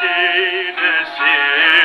Sensiz nesil